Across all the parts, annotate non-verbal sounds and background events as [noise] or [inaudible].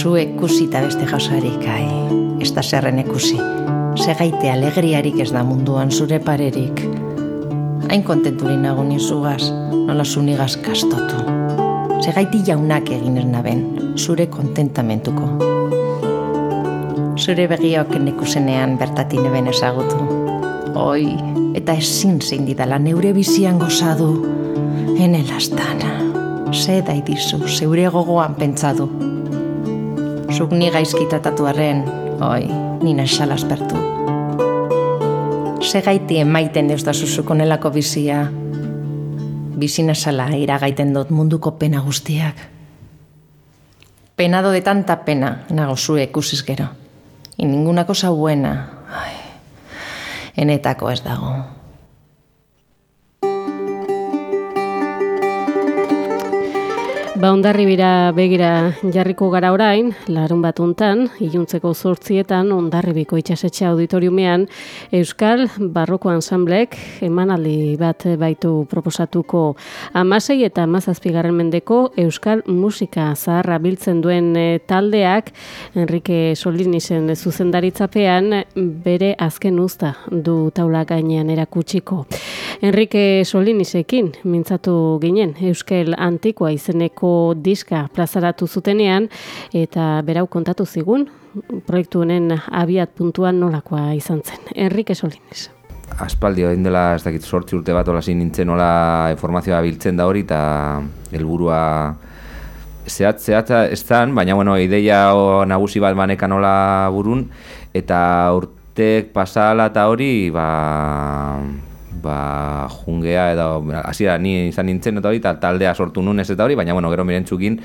zu ekusi beste jausarik, ai, ez da zerren ekusi. Segaite alegriarik ez da munduan zure parerik. Hain kontenturi nago nizugaz, nola zunigaz kastotu. Segaiti jaunak egin naben, zure kontentamentuko. Zure begiok nekusenean bertatin eben ezagutu. Oi, eta ezin zein didala neure bizian gozadu. Ene lastana, ze daidizu, zeure gogoan pentsadu. Zuk ni gaizkitatatu arren, oi, nina esalaspertu. Ze gaiti emaiten deus da zuzuko nelako bizia. Bizina sala iragaiten dut munduko pena guztiak. Penado de tanta pena, nago zue ikusiz gero. Y ninguna cosa buena, ai, enetako ez dago. Ba, ondarribira begira jarriko gara orain, larun bat untan, iluntzeko zortzietan, ondarribiko itxasetxe auditoriumean, Euskal Barroko Ansamblek emanaldi bat baitu proposatuko amasei eta amazazpigarren mendeko Euskal Musika zaharra biltzen duen eh, taldeak, Enrique Solinizen zuzendaritzapean, bere azken usta du taula gainean erakutsiko. Enrique Solinizekin, mintzatu ginen, Euskal Antikoa izeneko diska plazaratu zutenean eta berau kontatu zigun proiektu honen abiat puntuan nolakoa izan zen. Enrique Solines. Aspaldi hori dela ez dakit sortzi urte bat hola nintzen nola informazioa biltzen da hori eta helburua zehat zehatza ez zan, baina bueno, ideia nagusi bat baneka nola burun eta urtek pasala eta hori ba, ba, jungea edo hasiera ni izan nintzen eta hori taldea sortu nunez eta hori, baina bueno, gero mirentzukin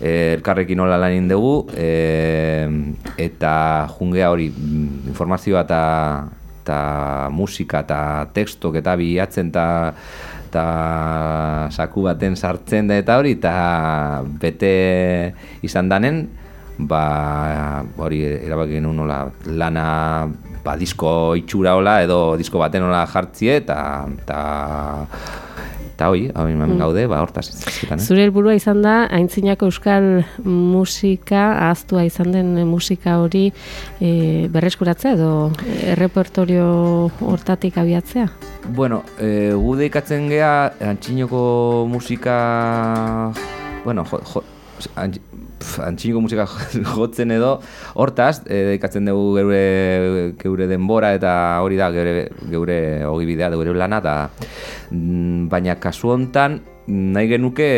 e, elkarrekin nola lanin dugu e, eta jungea hori mm, informazioa eta eta musika eta tekstok eta bilatzen eta eta saku baten sartzen da eta hori eta bete izan danen ba hori erabaki genuen nola lana ba, disko itxura hola edo disko baten hola jartzie eta eta eta hoi, hau mm. gaude, ba, hortaz. Eh? Zure helburua izan da, aintzinako euskal musika, ahaztua izan den musika hori e, berreskuratzea edo errepertorio hortatik abiatzea? Bueno, e, gude ikatzen geha, antzinoko musika, bueno, jo, jo, antxiniko musika [laughs] jotzen edo, hortaz, e, dugu geure, geure denbora eta hori da geure, geure ogibidea, geure lana, da, mm, baina kasu hontan nahi genuke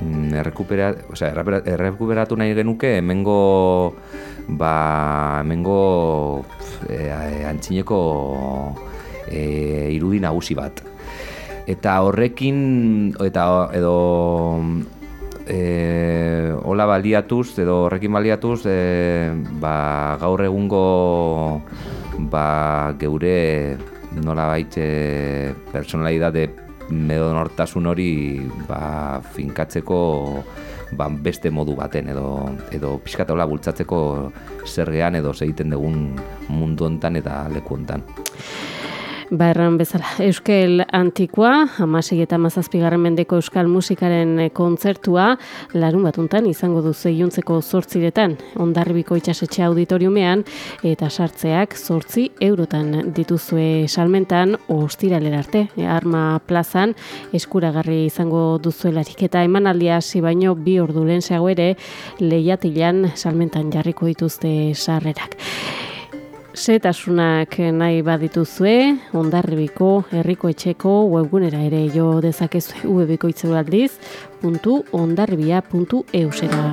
mm, errekupera, o sea, errekuperatu nahi genuke hemengo ba, hemengo e, antxineko e, irudi nagusi bat. Eta horrekin, eta edo e, hola baliatuz edo horrekin baliatuz e, ba, gaur egungo ba, geure nola baitxe personalidade medo nortasun hori ba, finkatzeko ba, beste modu baten edo, edo pixkatola bultzatzeko zergean edo zeiten dugun mundu hontan eta leku hontan. Ba bezala, Euskel Antikoa, amasei eta mazazpigarren mendeko Euskal Musikaren eh, kontzertua, larun batuntan izango du zeiuntzeko zortziretan, ondarribiko itxasetxe auditoriumean, eta sartzeak zortzi eurotan dituzue salmentan, ostiralera arte, arma plazan, eskuragarri izango duzuelarik, eta emanaldia hasi baino bi ordu lehen ere, lehiatilan salmentan jarriko dituzte sarrerak. Zetasunak nahi badituzue, ondarribiko, herriko etxeko, webgunera ere jo dezakezu [laughs] webiko itzu aldiz, puntu ondarribia puntu eusera.